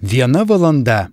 Viena valanda.